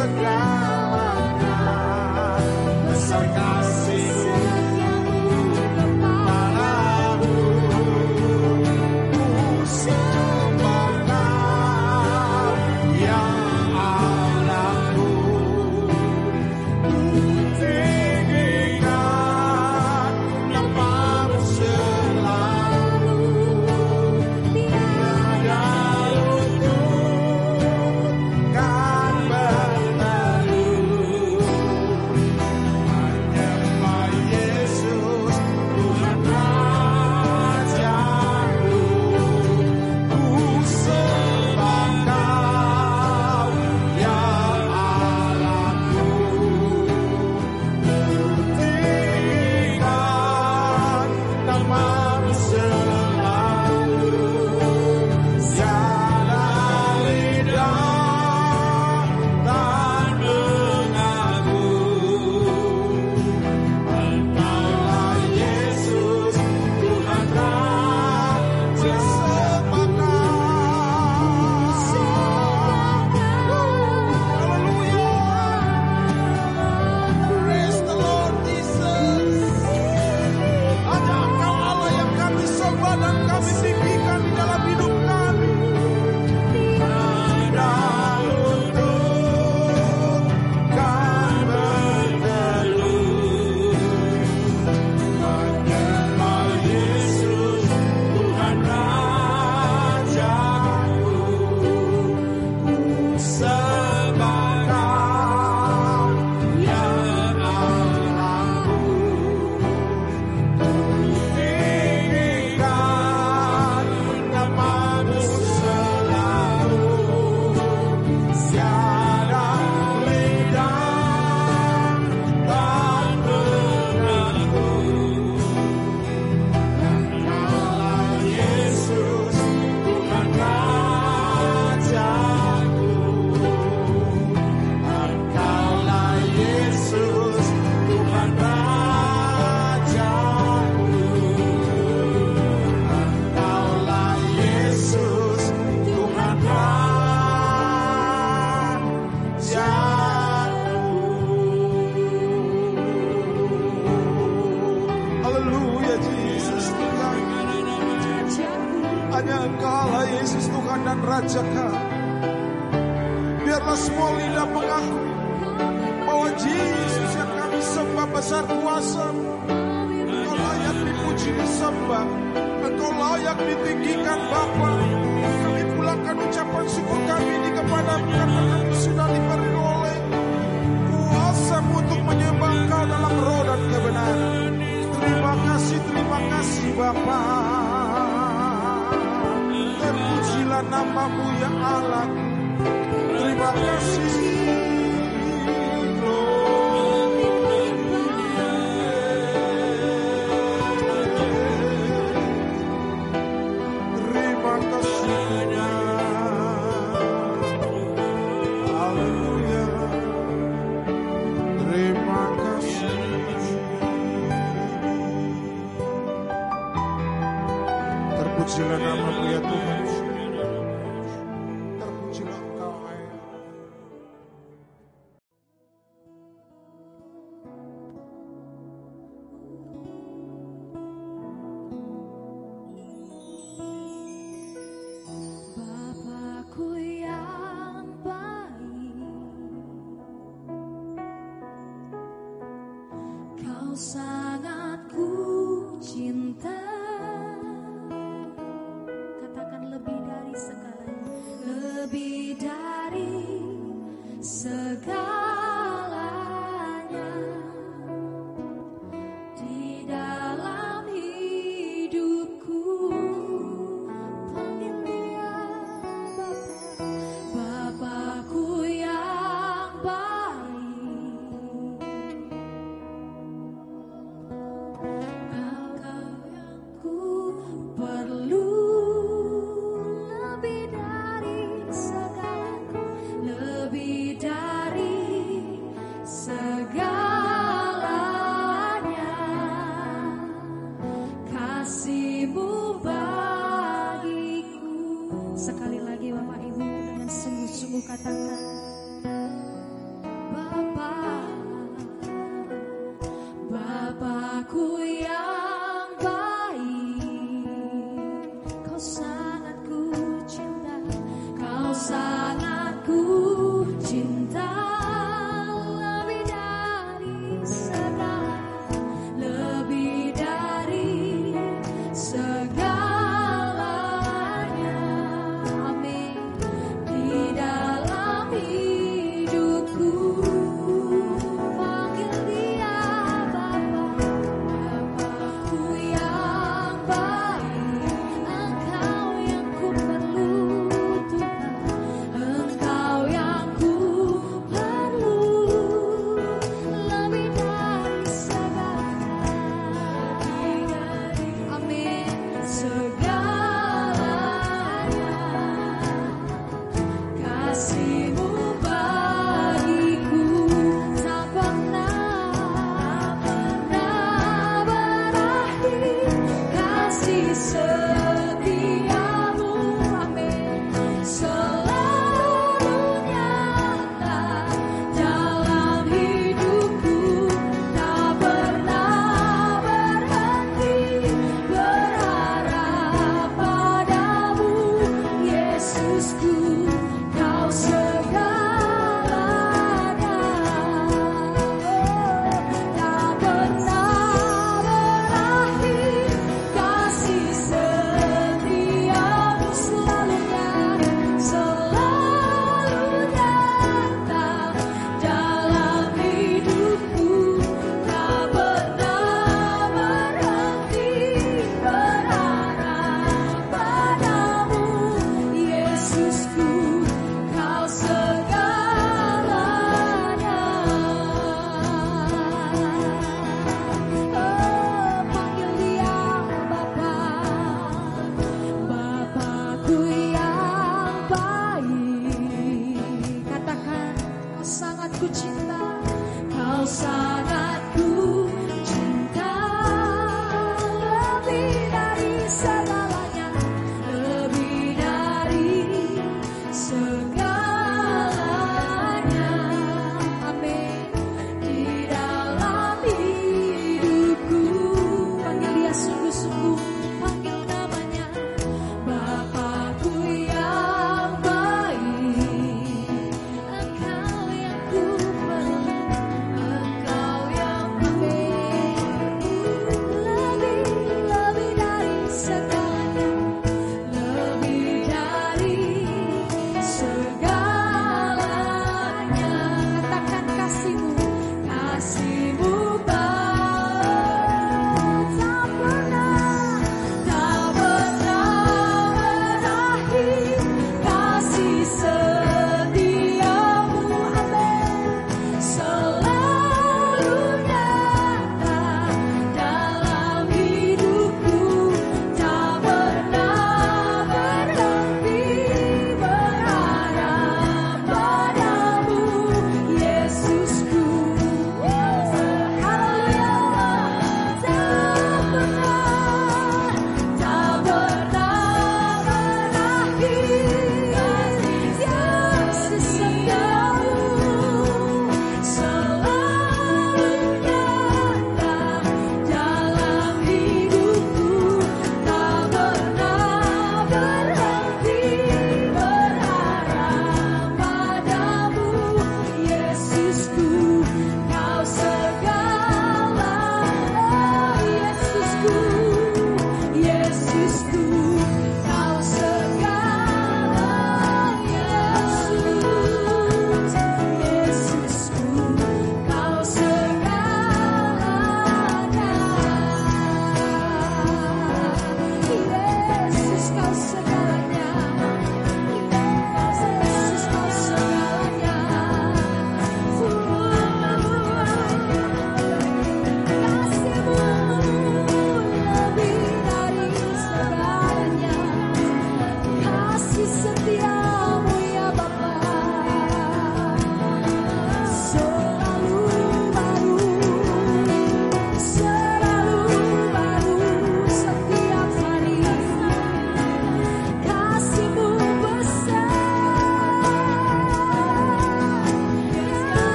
supply.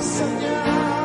Señor.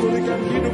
con el camino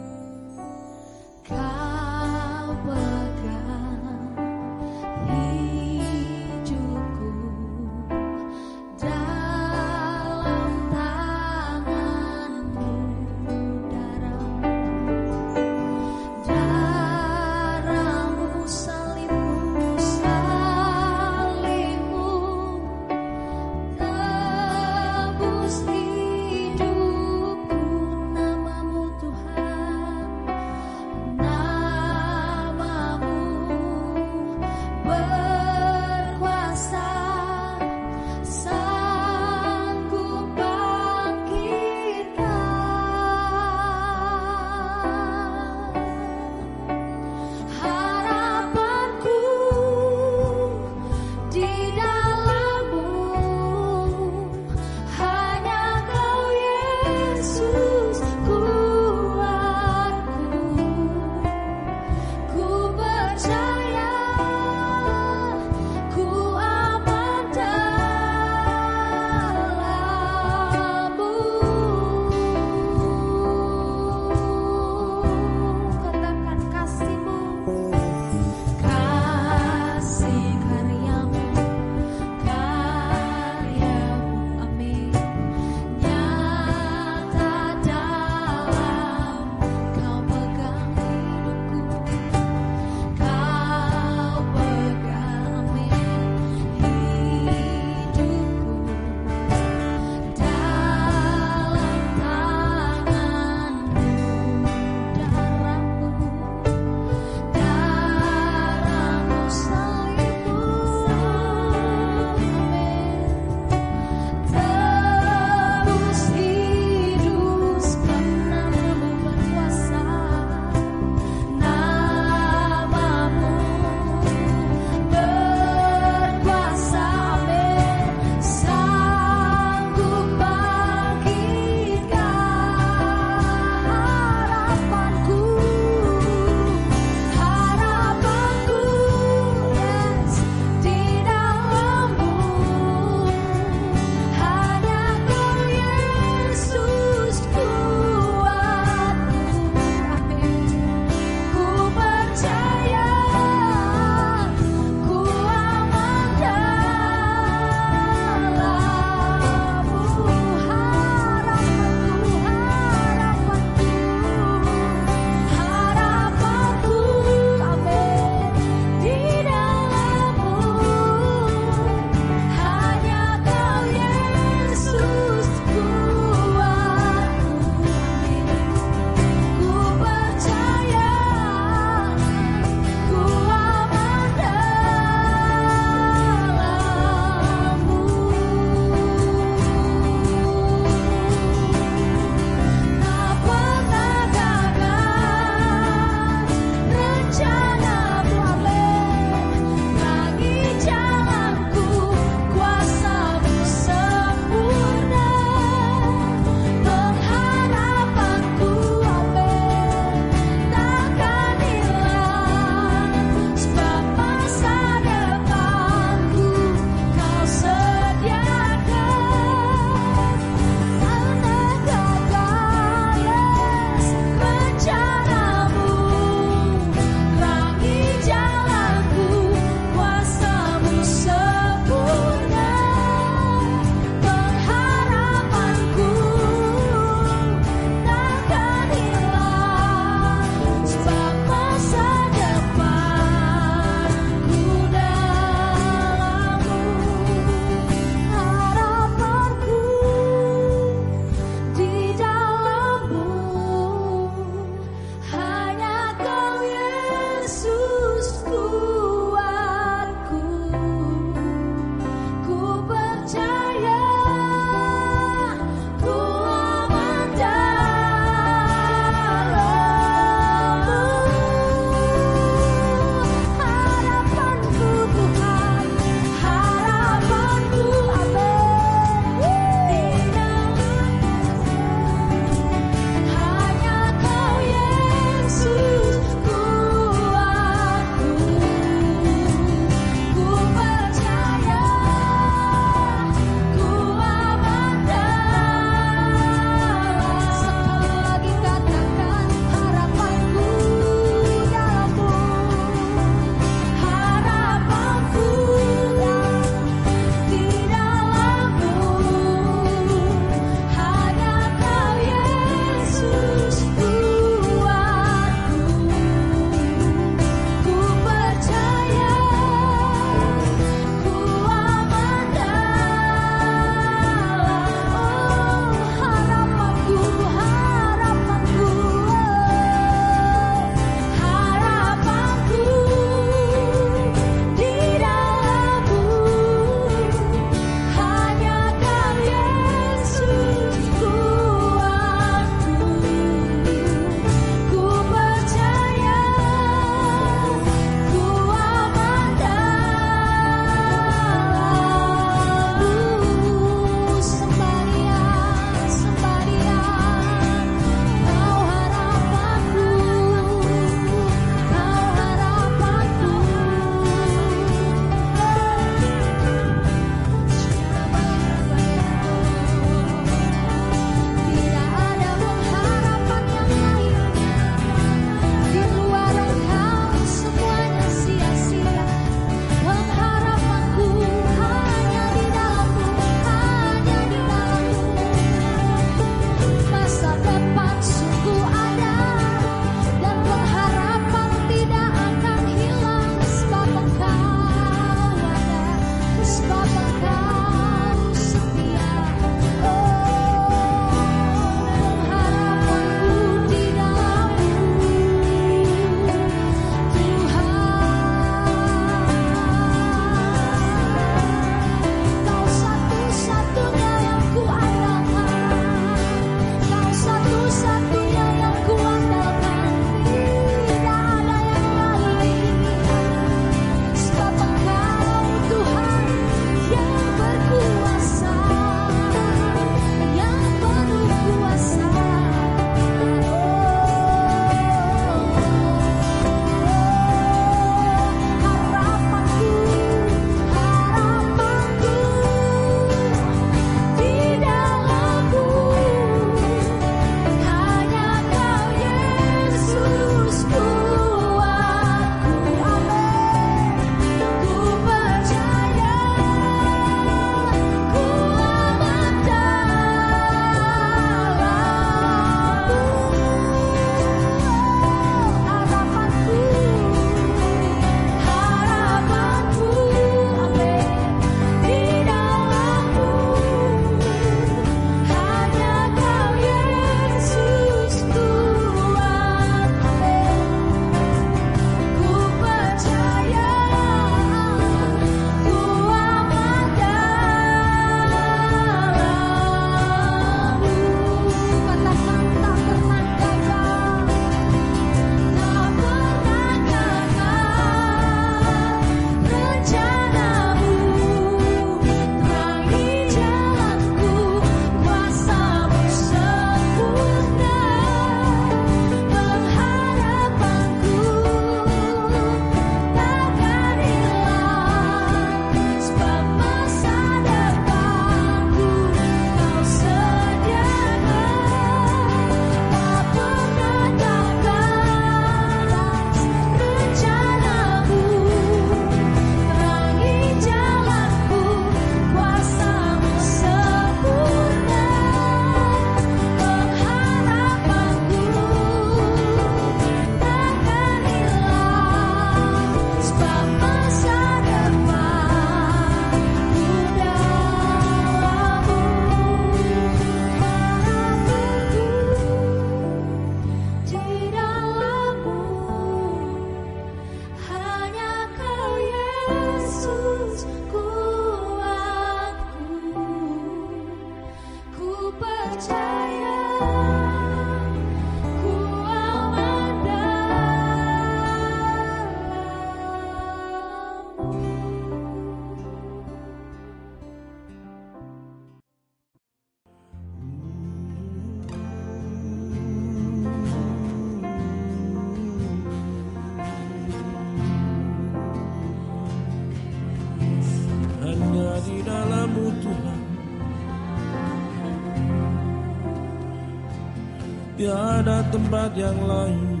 Tiada tempat yang lain.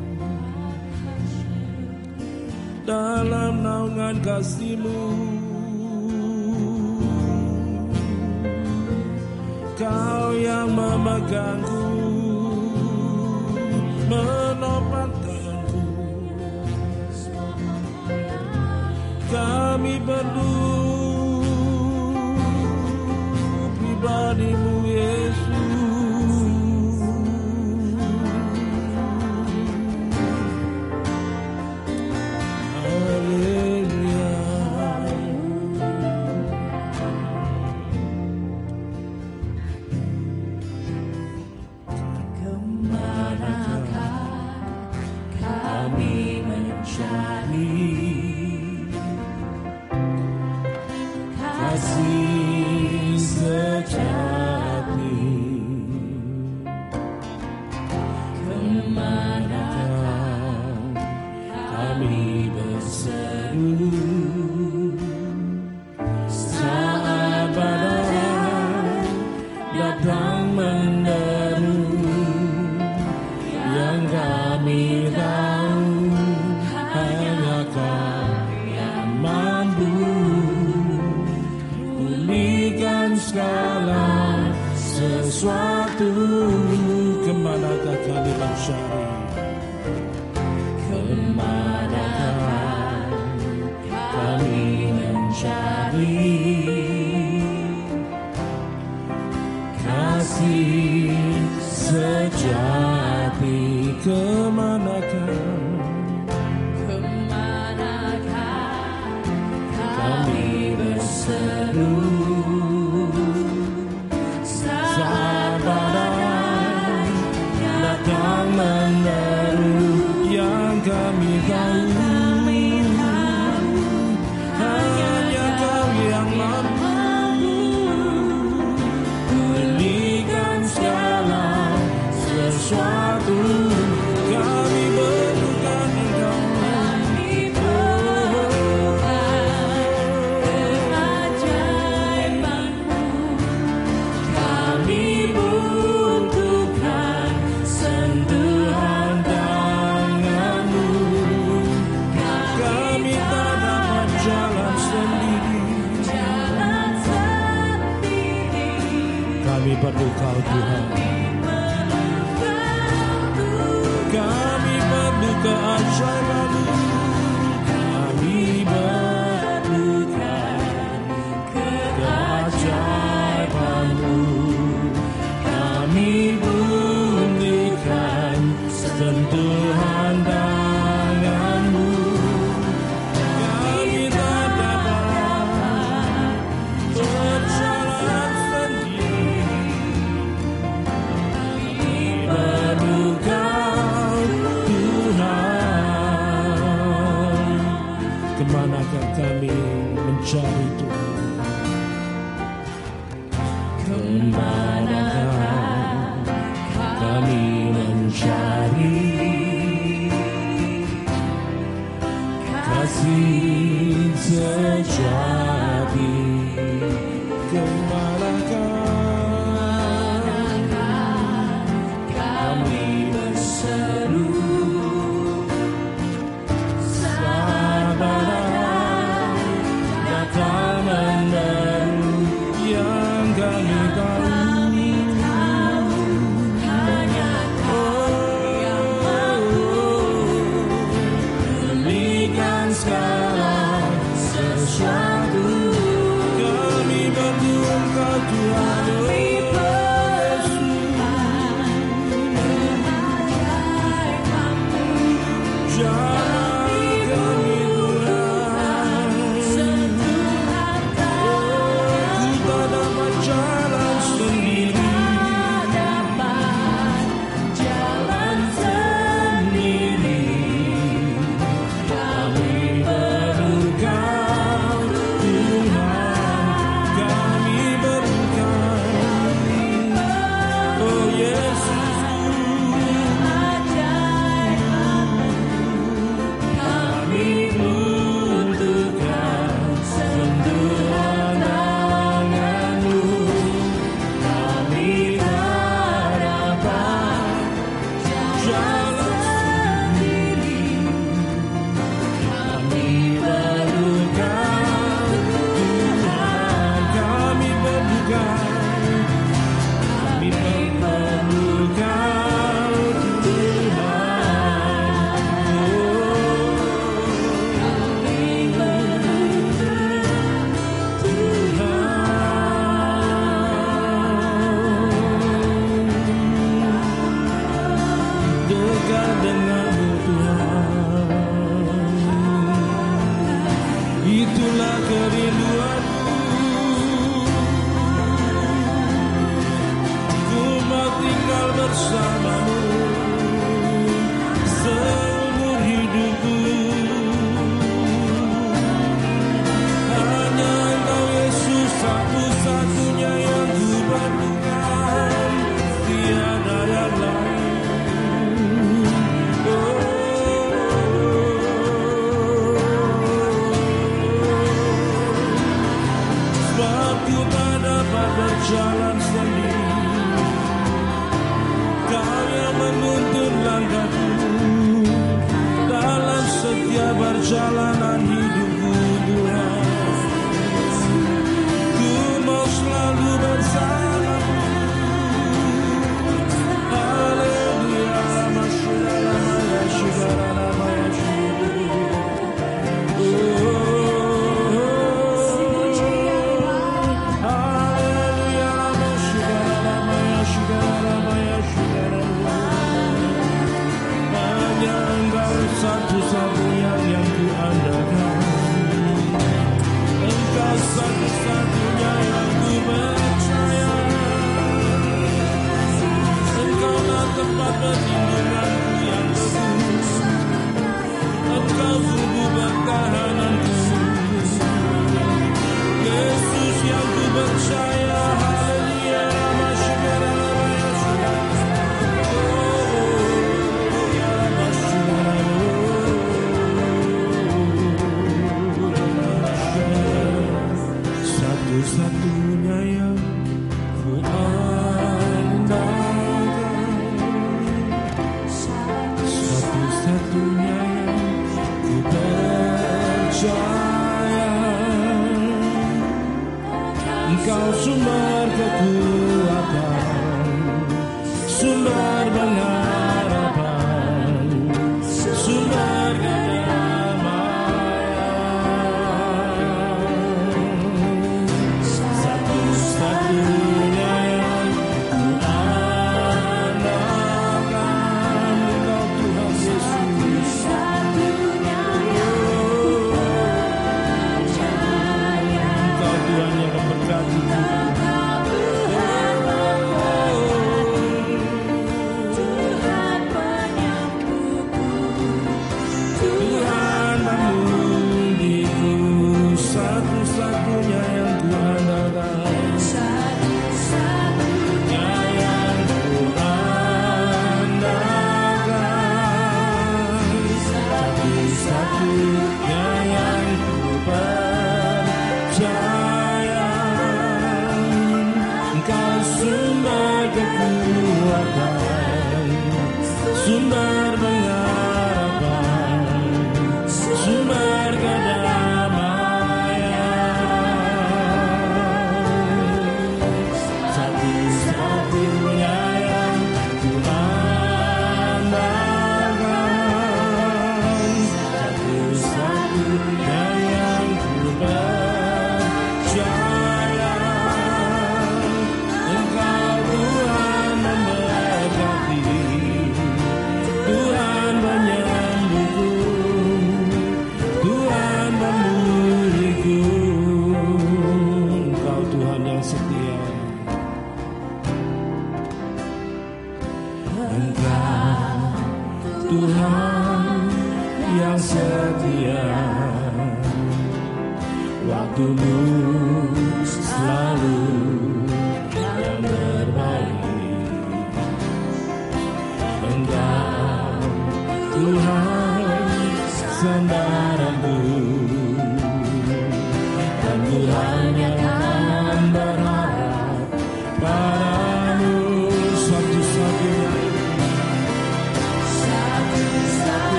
Dalam naungan kasihmu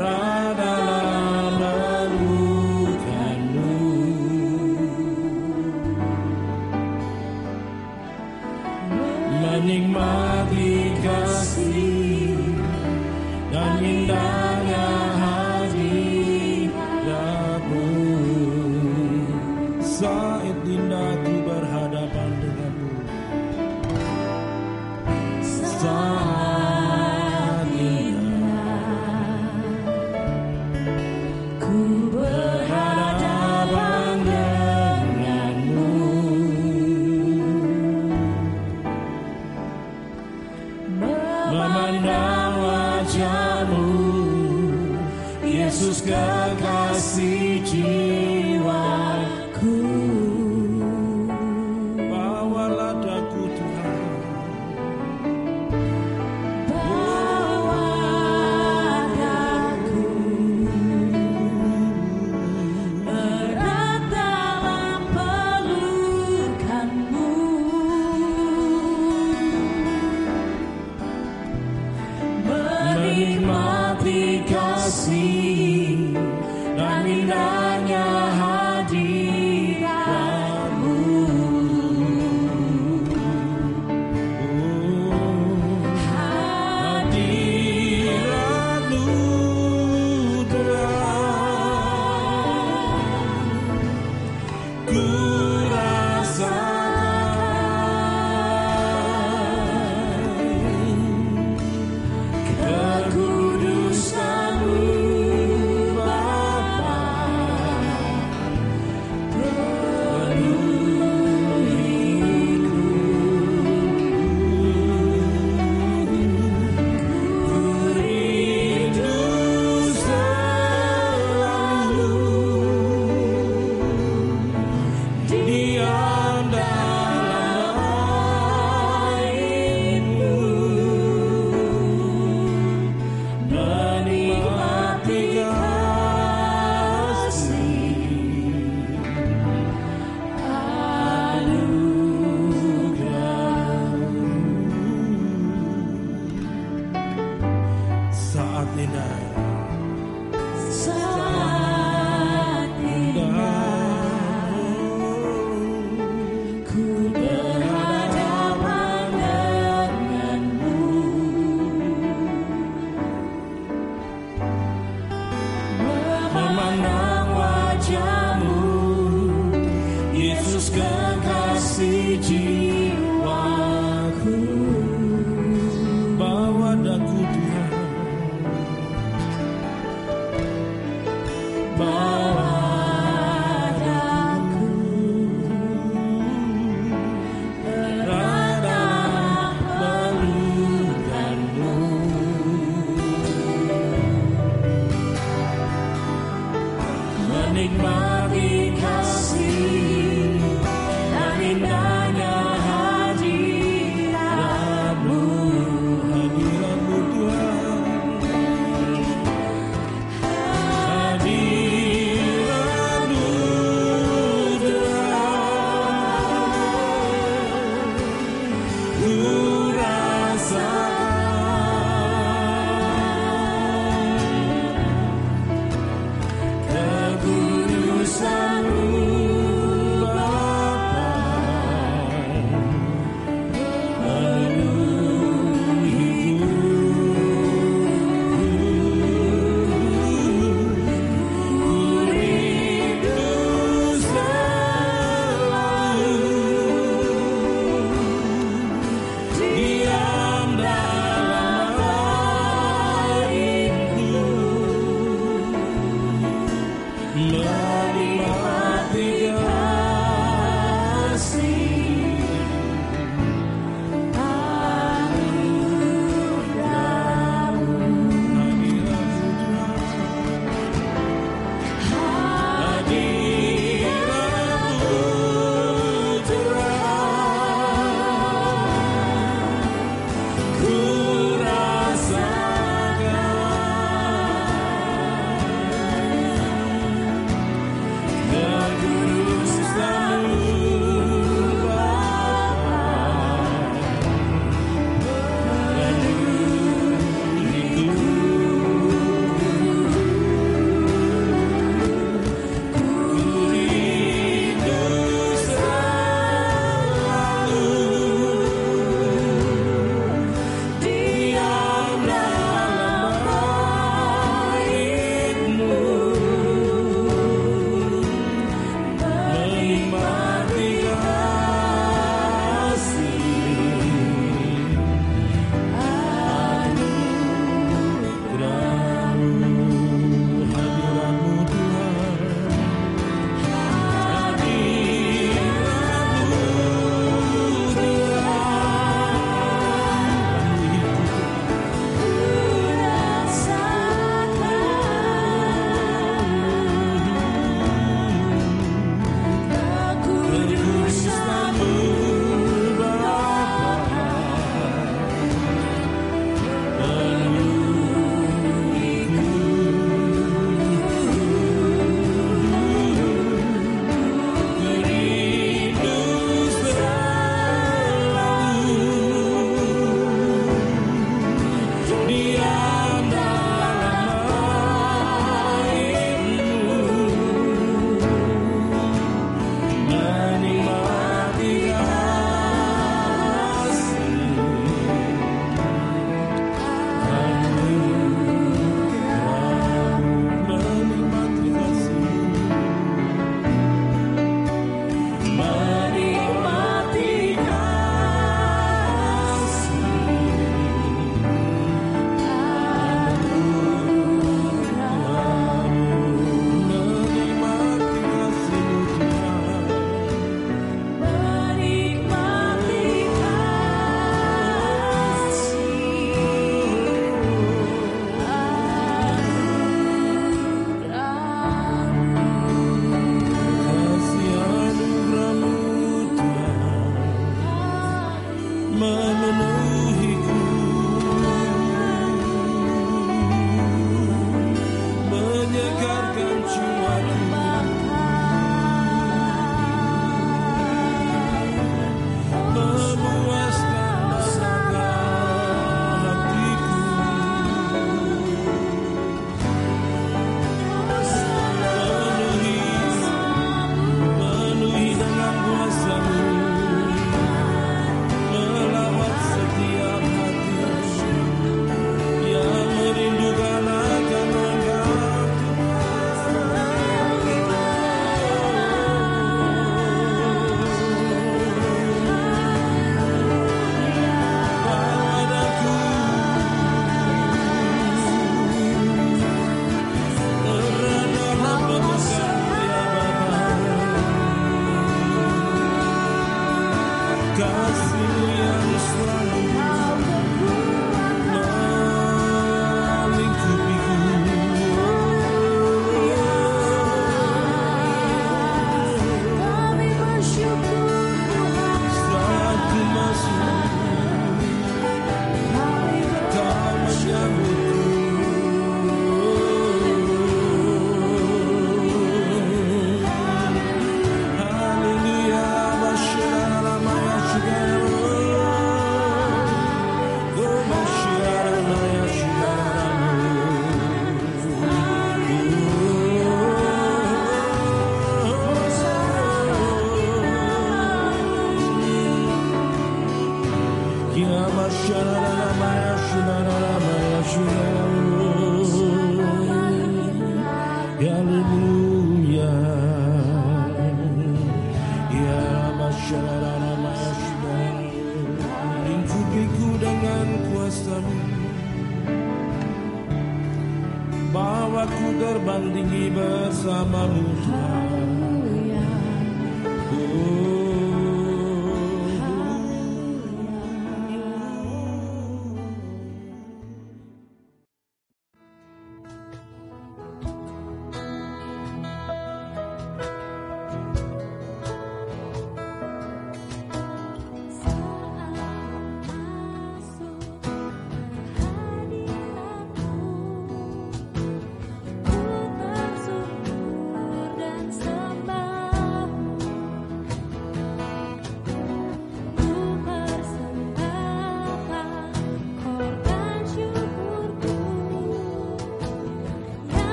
Dalam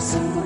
So.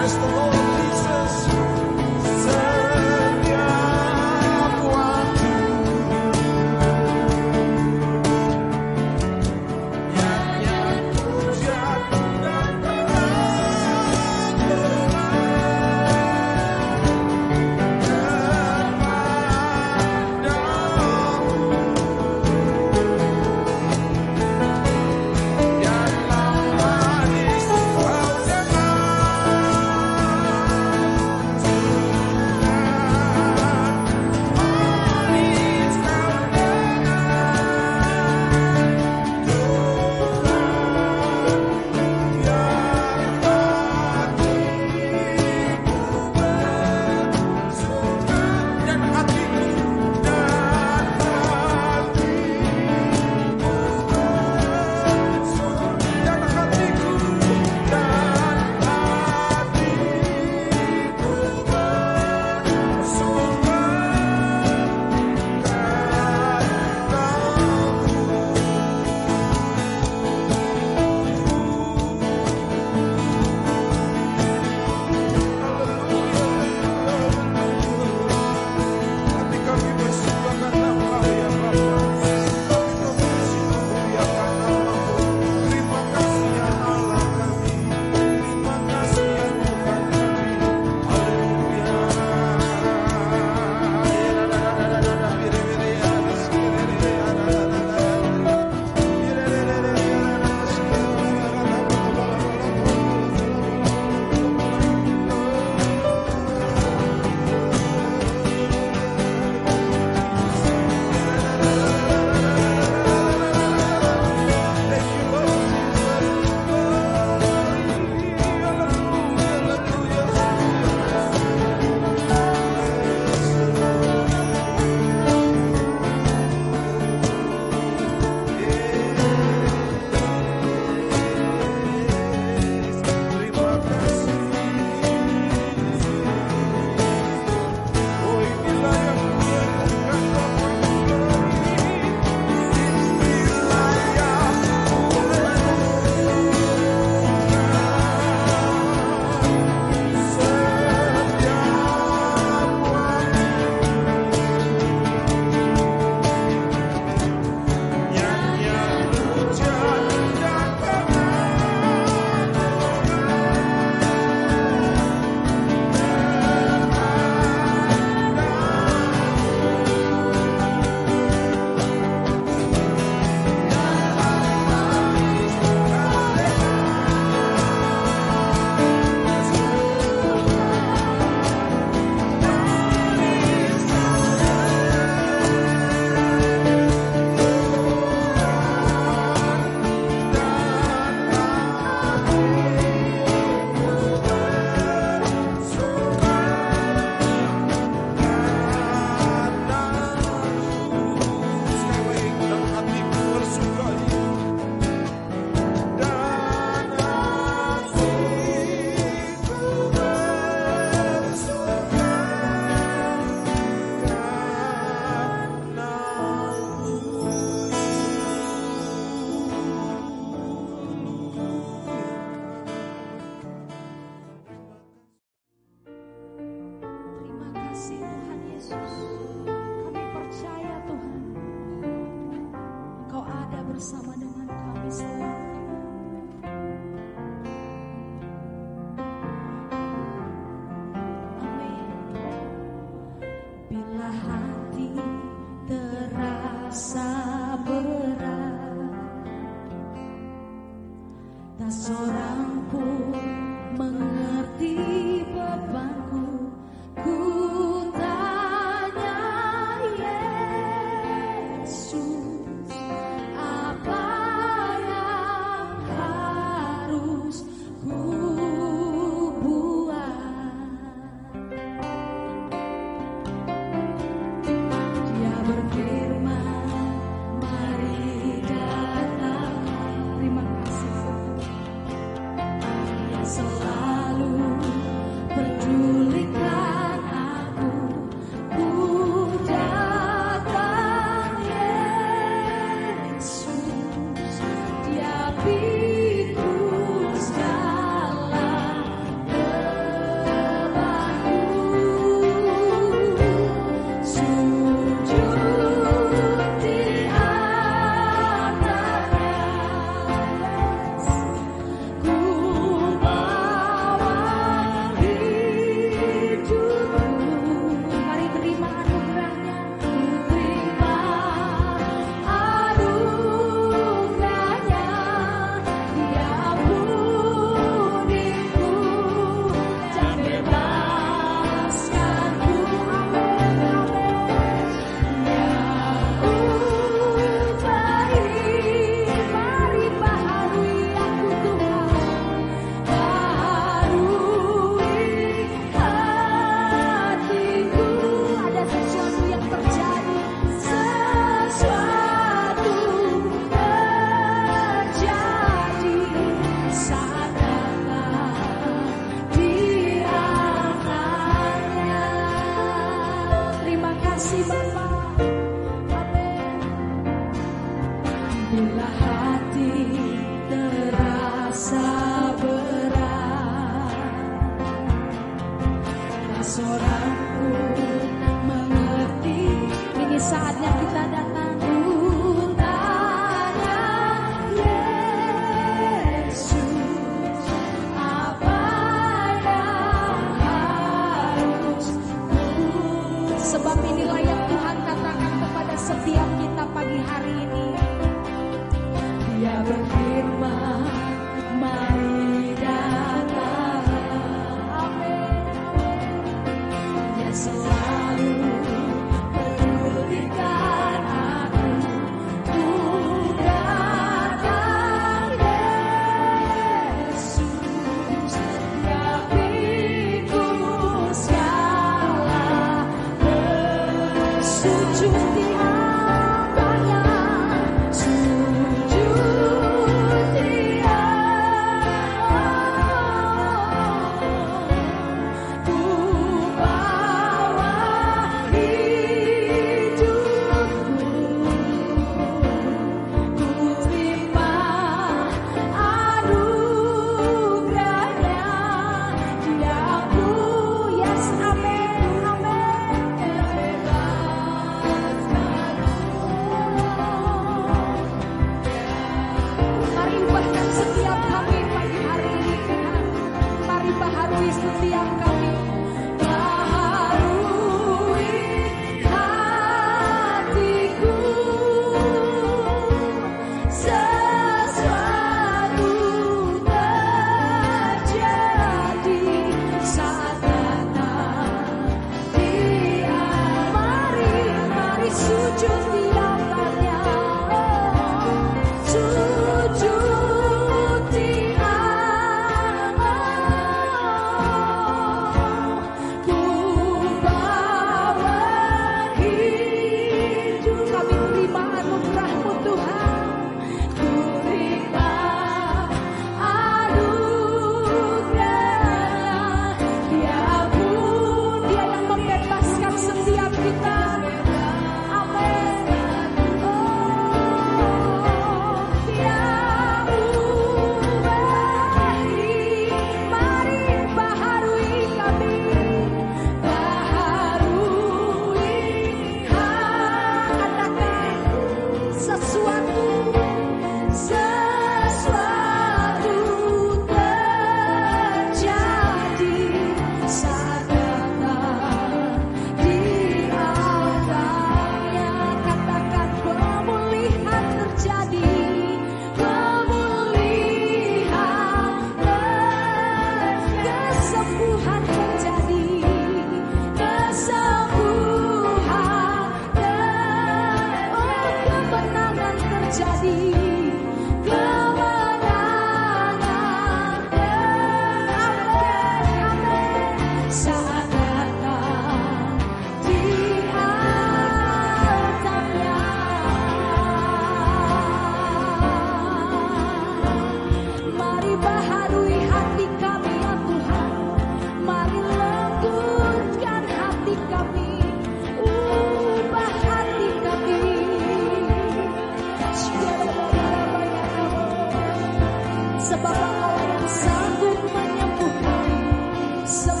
so